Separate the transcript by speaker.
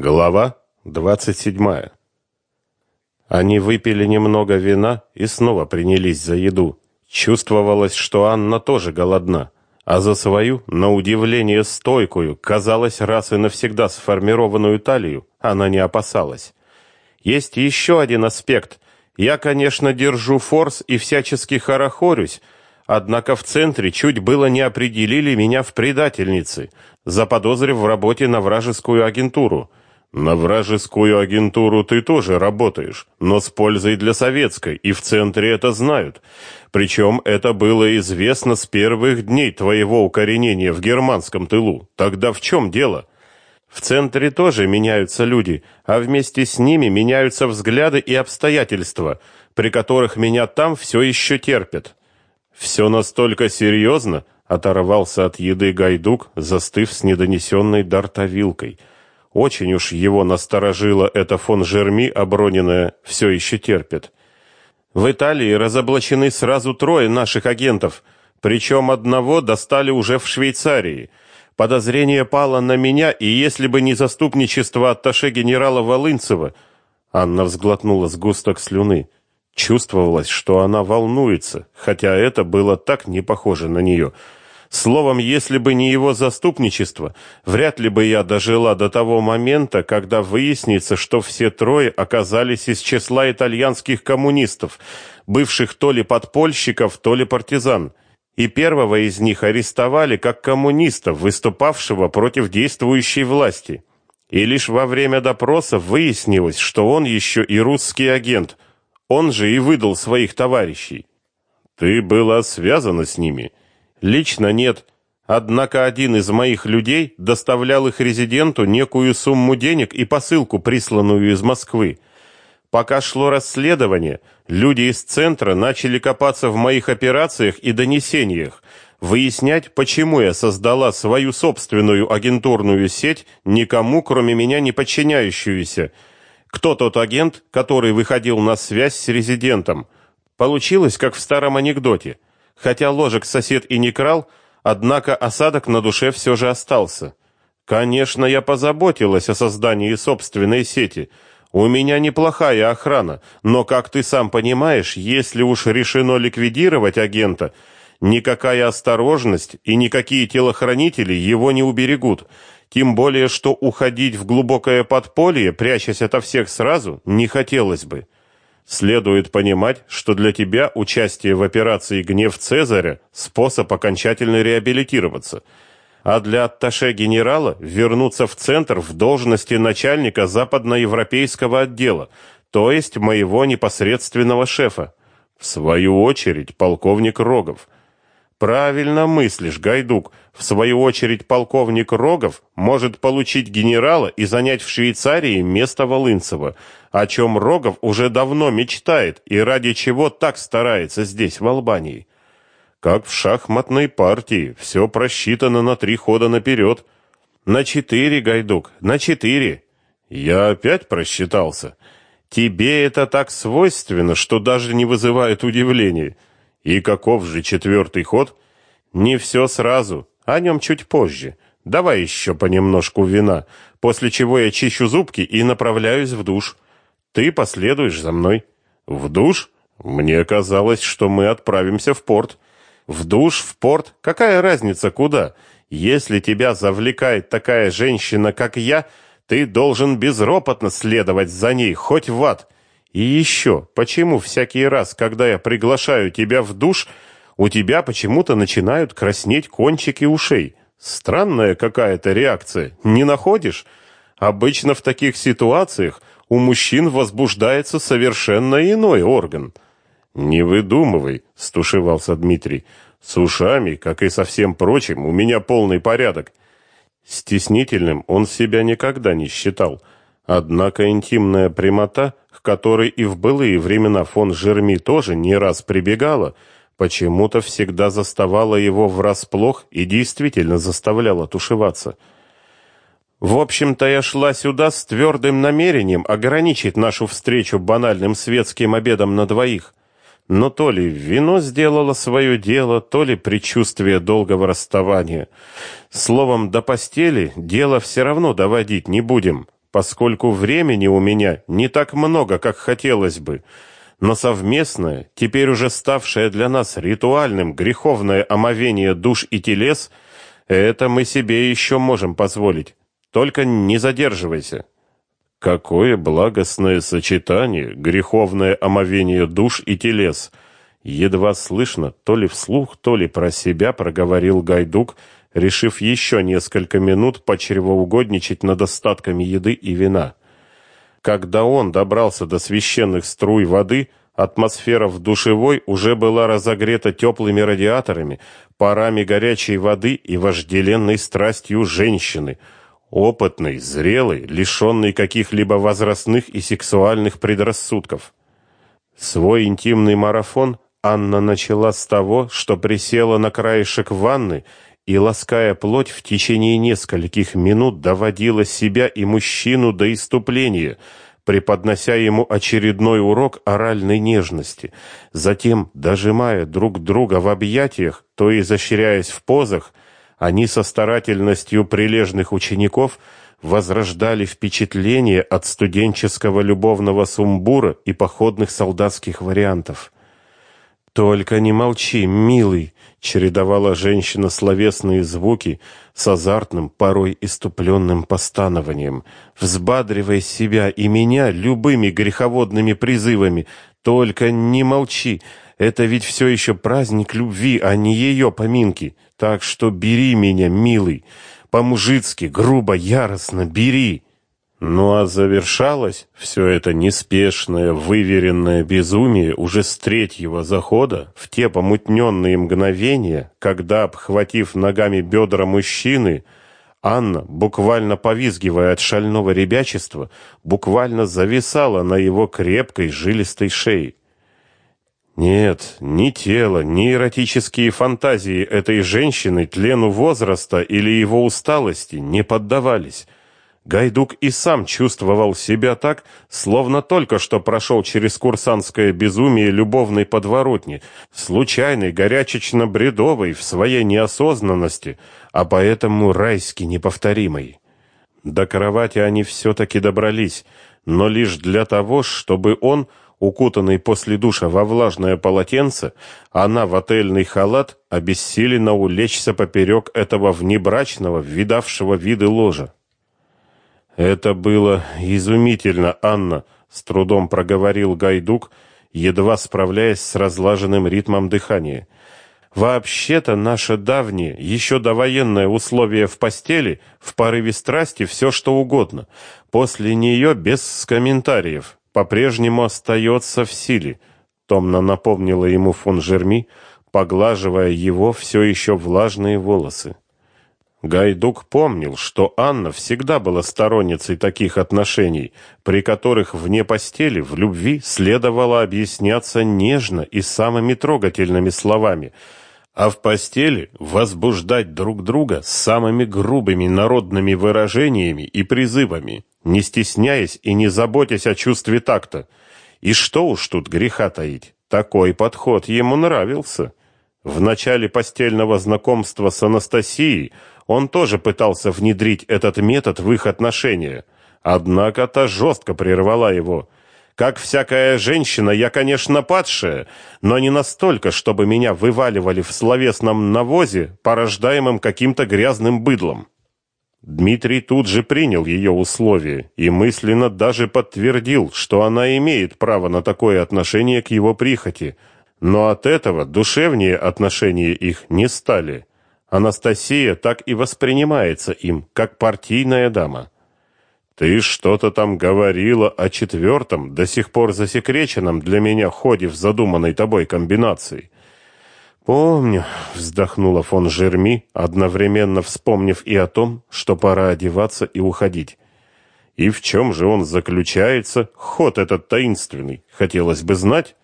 Speaker 1: Глава 27. Они выпили немного вина и снова принялись за еду. Чувствовалось, что Анна тоже голодна, а за свою, на удивление стойкую, казалось, раз и навсегда сформированную талию, она не опасалась. Есть еще один аспект. Я, конечно, держу форс и всячески хорохорюсь, однако в центре чуть было не определили меня в предательнице, заподозрив в работе на вражескую агентуру. На вражескую агентуру ты тоже работаешь, но с пользой для советской, и в центре это знают. Причем это было известно с первых дней твоего укоренения в германском тылу. Тогда в чем дело? В центре тоже меняются люди, а вместе с ними меняются взгляды и обстоятельства, при которых меня там все еще терпят. Все настолько серьезно, оторвался от еды Гайдук, застыв с недонесенной дартовилкой. Очень уж его насторожило это фон Жерми, оброненное все еще терпит. В Италии разоблачены сразу трое наших агентов, причем одного достали уже в Швейцарии. Подозрение пало на меня, и если бы не заступничество атташе генерала Волынцева, Анна взглотнула сгусток слюны. Чувствовалось, что она волнуется, хотя это было так не похоже на нее. Словом, если бы не его заступничество, вряд ли бы я дожила до того момента, когда выяснится, что все трое оказались из числа итальянских коммунистов, бывших то ли подпольщиков, то ли партизан. И первого из них арестовали как коммуниста, выступавшего против действующей власти. И лишь во время допроса выяснилось, что он еще и русский агент – он же и выдал своих товарищей. Ты была связана с ними? Лично нет. Однако один из моих людей доставлял их резиденту некую сумму денег и посылку, присланную из Москвы. Пока шло расследование, люди из центра начали копаться в моих операциях и донесениях, выяснять, почему я создала свою собственную агентурную сеть, никому, кроме меня, не подчиняющуюся, кто тот агент, который выходил на связь с резидентом. Получилось, как в старом анекдоте. Хотя ложек сосед и не крал, однако осадок на душе все же остался. Конечно, я позаботилась о создании собственной сети. У меня неплохая охрана, но, как ты сам понимаешь, если уж решено ликвидировать агента, никакая осторожность и никакие телохранители его не уберегут. Тем более, что уходить в глубокое подполье, прячась ото всех сразу, не хотелось бы. Следует понимать, что для тебя участие в операции «Гнев Цезаря» – способ окончательно реабилитироваться, а для атташе генерала – вернуться в центр в должности начальника западноевропейского отдела, то есть моего непосредственного шефа. В свою очередь, полковник Рогов – Правильно мыслишь, Гайдук. В свою очередь полковник Рогов может получить генерала и занять в Швейцарии место Волынцева, о чем Рогов уже давно мечтает и ради чего так старается здесь, в Албании. Как в шахматной партии, все просчитано на три хода наперед. На четыре, Гайдук, на четыре. Я опять просчитался. Тебе это так свойственно, что даже не вызывает удивления. И каков же четвертый ход? Не все сразу, о нем чуть позже. Давай еще понемножку вина, после чего я чищу зубки и направляюсь в душ. Ты последуешь за мной. В душ? Мне казалось, что мы отправимся в порт. В душ, в порт, какая разница куда? Если тебя завлекает такая женщина, как я, ты должен безропотно следовать за ней хоть в ад. И еще, почему всякий раз, когда я приглашаю тебя в душ, у тебя почему-то начинают краснеть кончики ушей? Странная какая-то реакция, не находишь? Обычно в таких ситуациях у мужчин возбуждается совершенно иной орган. Не выдумывай, стушевался Дмитрий. С ушами, как и со всем прочим, у меня полный порядок. Стеснительным он себя никогда не считал. Однако интимная прямота, к которой и в былые времена фон Жерми тоже не раз прибегала, почему-то всегда заставала его врасплох и действительно заставляла тушеваться. В общем-то, я шла сюда с твердым намерением ограничить нашу встречу банальным светским обедом на двоих. Но то ли вино сделало свое дело, то ли предчувствие долгого расставания. Словом, до постели дело все равно доводить не будем. Поскольку времени у меня не так много, как хотелось бы. Но совместное, теперь уже ставшее для нас ритуальным греховное омовение душ и телес, это мы себе еще можем позволить. Только не задерживайся. Какое благостное сочетание, греховное омовение душ и телес. Едва слышно, то ли вслух, то ли про себя проговорил Гайдук, решив еще несколько минут почревоугодничать над остатками еды и вина. Когда он добрался до священных струй воды, атмосфера в душевой уже была разогрета теплыми радиаторами, парами горячей воды и вожделенной страстью женщины, опытной, зрелой, лишенной каких-либо возрастных и сексуальных предрассудков. Свой интимный марафон Анна начала с того, что присела на краешек ванны и, лаская плоть, в течение нескольких минут доводила себя и мужчину до иступления, преподнося ему очередной урок оральной нежности. Затем, дожимая друг друга в объятиях, то изощряясь в позах, они со старательностью прилежных учеников возрождали впечатление от студенческого любовного сумбура и походных солдатских вариантов. «Только не молчи, милый!» — чередовала женщина словесные звуки с азартным, порой иступленным постанованием. «Взбадривай себя и меня любыми греховодными призывами. Только не молчи. Это ведь все еще праздник любви, а не ее поминки. Так что бери меня, милый. По-мужицки, грубо, яростно бери!» Ну а завершалось все это неспешное, выверенное безумие уже с третьего захода, в те помутненные мгновения, когда, обхватив ногами бедра мужчины, Анна, буквально повизгивая от шального ребячества, буквально зависала на его крепкой жилистой шее. Нет, ни тело, ни эротические фантазии этой женщины тлену возраста или его усталости не поддавались. Гайдук и сам чувствовал себя так, словно только что прошел через курсантское безумие любовной подворотни, случайный, горячечно-бредовый в своей неосознанности, а поэтому райски неповторимый. До кровати они все-таки добрались, но лишь для того, чтобы он, укутанный после душа во влажное полотенце, она в отельный халат, обессиленно улечься поперек этого внебрачного, видавшего виды ложа. Это было изумительно, Анна, с трудом проговорил Гайдук, едва справляясь с разлаженным ритмом дыхания. Вообще-то наше давнее, еще довоенное условие в постели, в порыве страсти все что угодно. После нее без комментариев, по-прежнему остается в силе, томно напомнила ему фон Жерми, поглаживая его все еще влажные волосы. Гайдук помнил, что Анна всегда была сторонницей таких отношений, при которых вне постели в любви следовало объясняться нежно и самыми трогательными словами, а в постели возбуждать друг друга самыми грубыми народными выражениями и призывами, не стесняясь и не заботясь о чувстве такта. И что уж тут греха таить, такой подход ему нравился. В начале постельного знакомства с Анастасией он тоже пытался внедрить этот метод в их отношения, однако та жестко прервала его. Как всякая женщина, я, конечно, падшая, но не настолько, чтобы меня вываливали в словесном навозе, порождаемом каким-то грязным быдлом. Дмитрий тут же принял ее условия и мысленно даже подтвердил, что она имеет право на такое отношение к его прихоти, но от этого душевнее отношения их не стали. Анастасия так и воспринимается им, как партийная дама. Ты что-то там говорила о четвертом, до сих пор засекреченном для меня ходе в задуманной тобой комбинации. Помню, вздохнула фон Жерми, одновременно вспомнив и о том, что пора одеваться и уходить. И в чем же он заключается, ход этот таинственный, хотелось бы знать.